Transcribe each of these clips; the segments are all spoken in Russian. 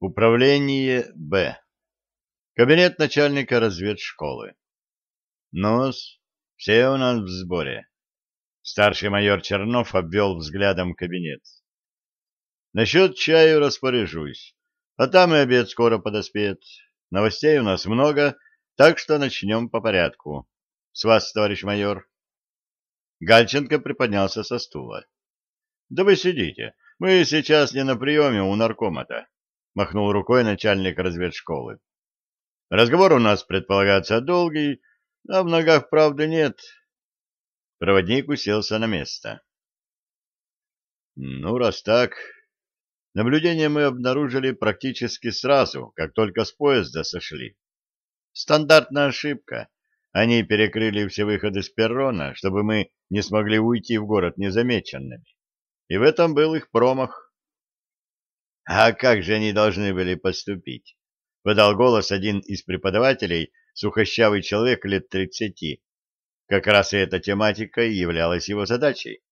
Управление Б. Кабинет начальника разведшколы. Нос, все у нас в сборе. Старший майор Чернов обвел взглядом кабинет. Насчет чаю распоряжусь, а там и обед скоро подоспеет. Новостей у нас много, так что начнем по порядку. С вас, товарищ майор. Гальченко приподнялся со стула. — Да вы сидите. Мы сейчас не на приеме у наркомата махнул рукой начальник разведшколы. Разговор у нас предполагается долгий, а в ногах правды нет. Проводник уселся на место. Ну, раз так, наблюдение мы обнаружили практически сразу, как только с поезда сошли. Стандартная ошибка. Они перекрыли все выходы с перрона, чтобы мы не смогли уйти в город незамеченными. И в этом был их промах. А как же они должны были поступить? Подал голос один из преподавателей, сухощавый человек лет тридцати. Как раз и эта тематика и являлась его задачей.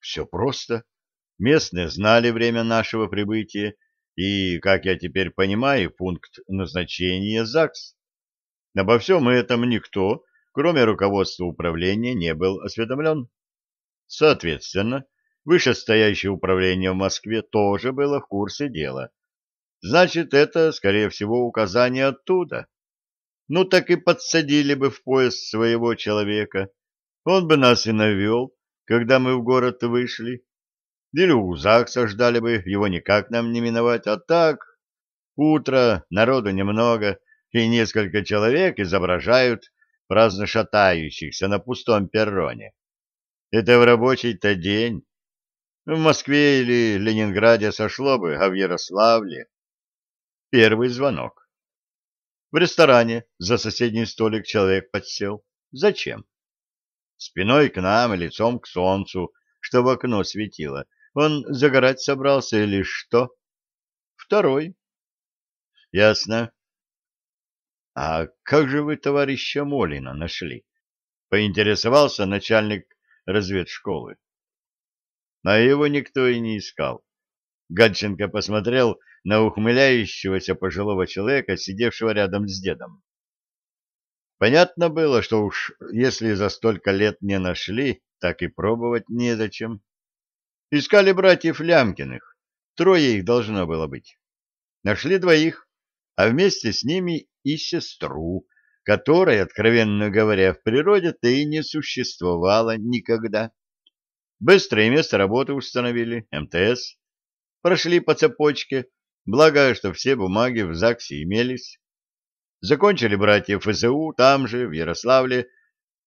Все просто. Местные знали время нашего прибытия и, как я теперь понимаю, пункт назначения ЗАГС. Обо всем этом никто, кроме руководства управления, не был осведомлен. Соответственно, Вышестоящее управление в Москве тоже было в курсе дела. Значит, это, скорее всего, указание оттуда. Ну, так и подсадили бы в поезд своего человека. Он бы нас и навел, когда мы в город вышли. Или у ЗАГСа ждали бы, его никак нам не миновать. А так, утро, народу немного, и несколько человек изображают праздно шатающихся на пустом перроне. Это в рабочий-то день. В Москве или Ленинграде сошло бы, а в Ярославле... Первый звонок. В ресторане за соседний столик человек подсел. Зачем? Спиной к нам и лицом к солнцу, что в окно светило. Он загорать собрался или что? Второй. Ясно. А как же вы товарища Молина нашли? Поинтересовался начальник разведшколы а его никто и не искал. Гадченко посмотрел на ухмыляющегося пожилого человека, сидевшего рядом с дедом. Понятно было, что уж если за столько лет не нашли, так и пробовать незачем. Искали братьев Лямкиных, трое их должно было быть. Нашли двоих, а вместе с ними и сестру, которой, откровенно говоря, в природе-то и не существовало никогда. Быстро и место работы установили, МТС. Прошли по цепочке, благо, что все бумаги в ЗАГСе имелись. Закончили братья ФЗУ там же, в Ярославле,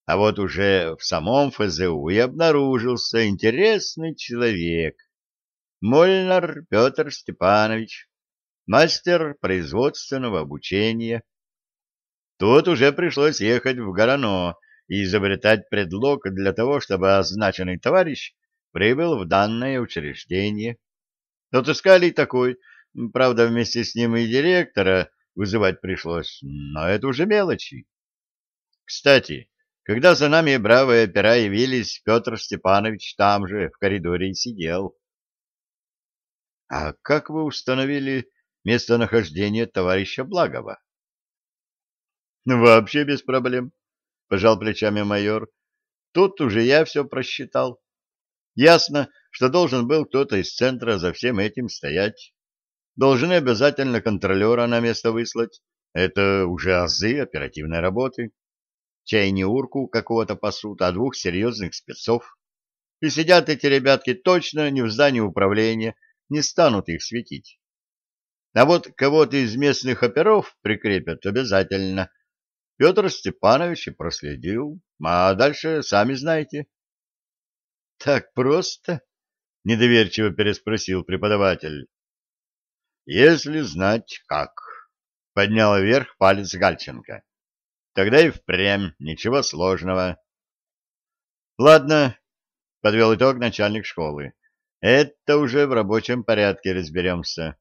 а вот уже в самом ФЗУ и обнаружился интересный человек. Мольнар Петр Степанович, мастер производственного обучения. Тут уже пришлось ехать в Горано, и изобретать предлог для того, чтобы означенный товарищ прибыл в данное учреждение. Отыскали такой, правда, вместе с ним и директора вызывать пришлось, но это уже мелочи. Кстати, когда за нами бравые опера явились, Петр Степанович там же, в коридоре, и сидел. — А как вы установили местонахождение товарища Благова? — Вообще без проблем. — пожал плечами майор. «Тут уже я все просчитал. Ясно, что должен был кто-то из центра за всем этим стоять. Должны обязательно контролера на место выслать. Это уже азы оперативной работы. Чай не урку какого-то пасут, а двух серьезных спецов. И сидят эти ребятки точно не в здании управления, не станут их светить. А вот кого-то из местных оперов прикрепят обязательно, Петр Степанович и проследил, а дальше сами знаете. — Так просто? — недоверчиво переспросил преподаватель. — Если знать как, — поднял вверх палец Гальченко. — Тогда и впрямь ничего сложного. — Ладно, — подвел итог начальник школы. — Это уже в рабочем порядке разберемся.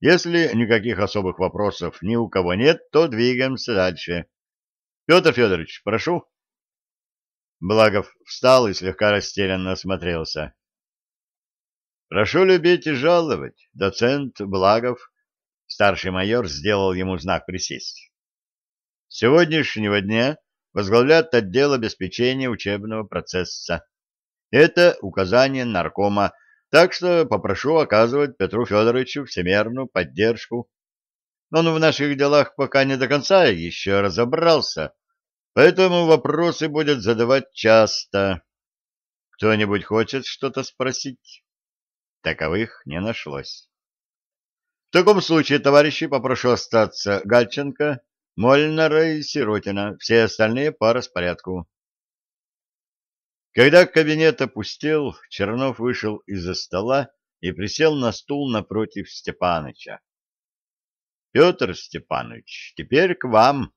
Если никаких особых вопросов ни у кого нет, то двигаемся дальше. Петр Федорович, прошу. Благов встал и слегка растерянно осмотрелся. Прошу любить и жаловать, доцент Благов. Старший майор сделал ему знак присесть. С сегодняшнего дня возглавляет отдел обеспечения учебного процесса. Это указание наркома, так что попрошу оказывать Петру Федоровичу всемерную поддержку. Он в наших делах пока не до конца еще разобрался, поэтому вопросы будет задавать часто. Кто-нибудь хочет что-то спросить? Таковых не нашлось. В таком случае, товарищи, попрошу остаться Гальченко, Мольнера и Сиротина, все остальные по распорядку. Когда кабинет опустел, Чернов вышел из-за стола и присел на стул напротив Степаныча. — Петр Степанович, теперь к вам.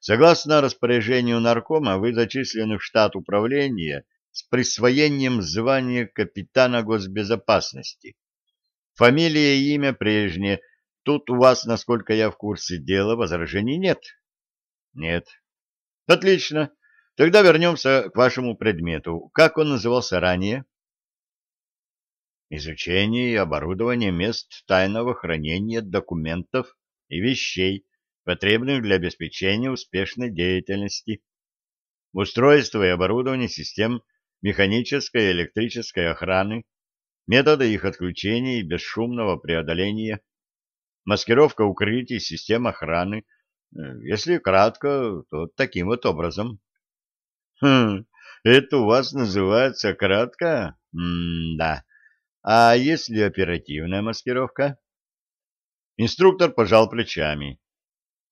Согласно распоряжению наркома, вы зачислены в штат управления с присвоением звания капитана госбезопасности. Фамилия и имя прежние. Тут у вас, насколько я в курсе дела, возражений нет? Нет. Отлично. Тогда вернемся к вашему предмету. Как он назывался ранее? Изучение и оборудование мест тайного хранения документов и вещей, потребных для обеспечения успешной деятельности. Устройство и оборудование систем механической и электрической охраны, методы их отключения и бесшумного преодоления, маскировка укрытий систем охраны. Э, если кратко, то таким вот образом. Хм, это у вас называется кратко? М-да. А если оперативная маскировка? Инструктор пожал плечами.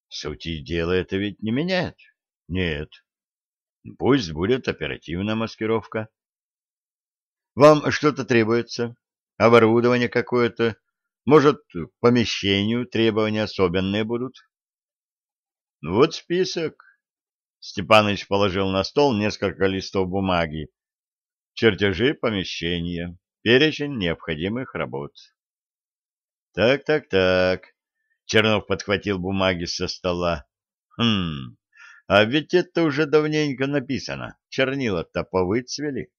Сути дела это ведь не меняет. Нет. Пусть будет оперативная маскировка. Вам что-то требуется? Оборудование какое-то? Может, к помещению требования особенные будут? Вот список. Степаныч положил на стол несколько листов бумаги. Чертежи помещения, перечень необходимых работ. Так, так, так. Чернов подхватил бумаги со стола. Хм, а ведь это уже давненько написано. Чернила-то повыцвели.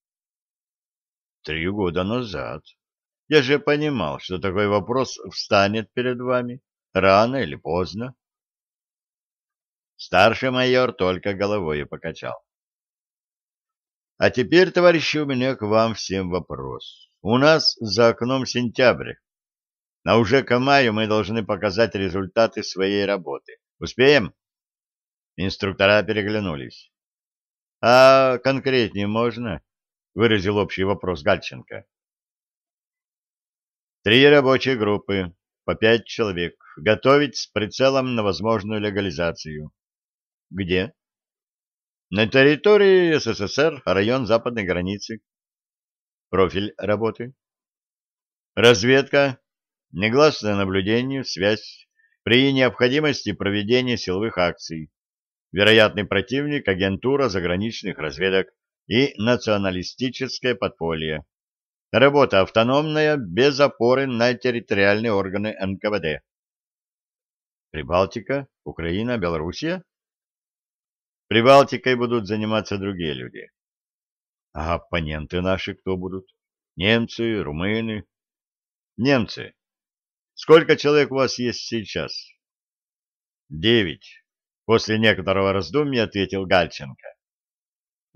Три года назад. Я же понимал, что такой вопрос встанет перед вами, рано или поздно. Старший майор только головой покачал. А теперь, товарищи, у меня к вам всем вопрос. У нас за окном сентябрь, а уже к маю мы должны показать результаты своей работы. Успеем? Инструктора переглянулись. — А конкретнее можно? — выразил общий вопрос Гальченко. Три рабочие группы, по пять человек, готовить с прицелом на возможную легализацию. Где? На территории СССР, район западной границы. Профиль работы. Разведка, негласное наблюдение, связь, при необходимости проведения силовых акций вероятный противник, агентура заграничных разведок и националистическое подполье. Работа автономная, без опоры на территориальные органы НКВД. Прибалтика, Украина, Белоруссия? Прибалтикой будут заниматься другие люди. А оппоненты наши кто будут? Немцы, румыны? Немцы. Сколько человек у вас есть сейчас? Девять. После некоторого раздумья ответил Гальченко.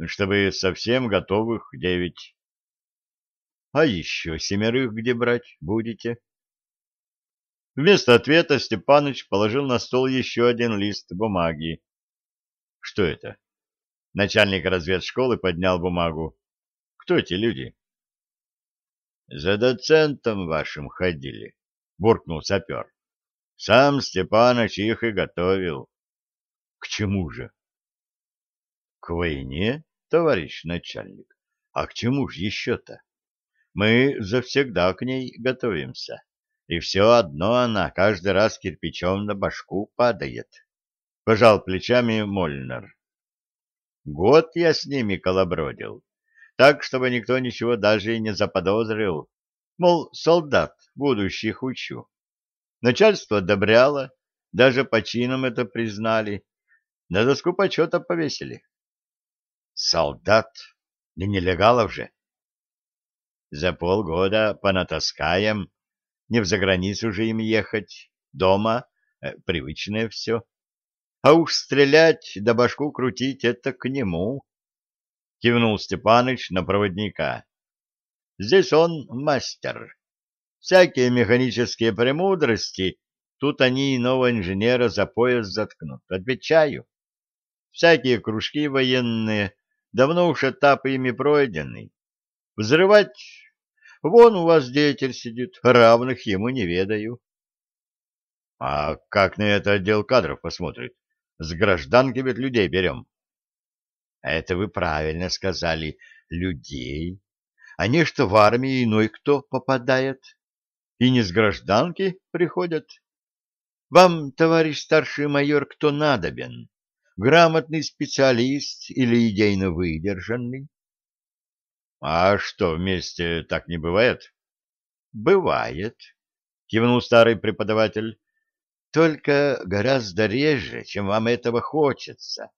Чтобы совсем готовых девять. А еще семерых где брать будете? Вместо ответа Степаныч положил на стол еще один лист бумаги. Что это? Начальник разведшколы поднял бумагу. Кто эти люди? За доцентом вашим ходили, буркнул сапер. Сам Степаныч их и готовил. К чему же? К войне, товарищ начальник. А к чему же еще-то? Мы завсегда к ней готовимся. И все одно она каждый раз кирпичом на башку падает. Пожал плечами Мольнер. Год я с ними колобродил, так, чтобы никто ничего даже и не заподозрил. Мол, солдат будущих учу. Начальство одобряло, даже по чинам это признали. На доску почета повесили. Солдат? Не нелегалов же. За полгода понатаскаем, не в заграницу же им ехать, дома э, привычное все. А уж стрелять да башку крутить — это к нему. Кивнул Степаныч на проводника. Здесь он мастер. Всякие механические премудрости, тут они иного инженера за пояс заткнут. Отвечаю. Всякие кружки военные, давно уж этап ими пройденный. Взрывать... Вон у вас деятель сидит, равных ему не ведаю. А как на это отдел кадров посмотрит? С гражданки ведь людей берем. Это вы правильно сказали. Людей. А не что в армии иной кто попадает. И не с гражданки приходят. Вам, товарищ старший майор, кто надобен? Грамотный специалист или идейно выдержанный? А что, вместе так не бывает? Бывает, кивнул старый преподаватель. Только гораздо реже, чем вам этого хочется.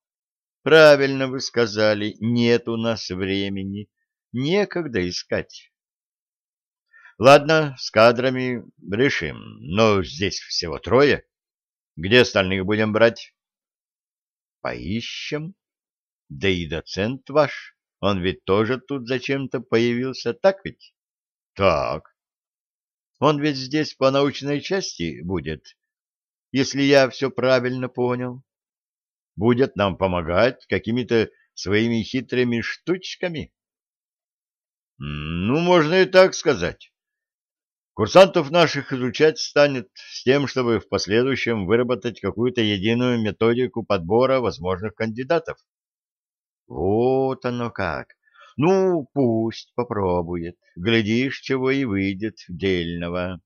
Правильно вы сказали, нет у нас времени, некогда искать. Ладно, с кадрами решим, но здесь всего трое. Где остальных будем брать? Поищем. Да и доцент ваш, он ведь тоже тут зачем-то появился, так ведь? Так. Он ведь здесь по научной части будет, если я все правильно понял. Будет нам помогать какими-то своими хитрыми штучками? Ну, можно и так сказать. Курсантов наших изучать станет с тем, чтобы в последующем выработать какую-то единую методику подбора возможных кандидатов. Вот оно как. Ну, пусть попробует. Глядишь, чего и выйдет дельного.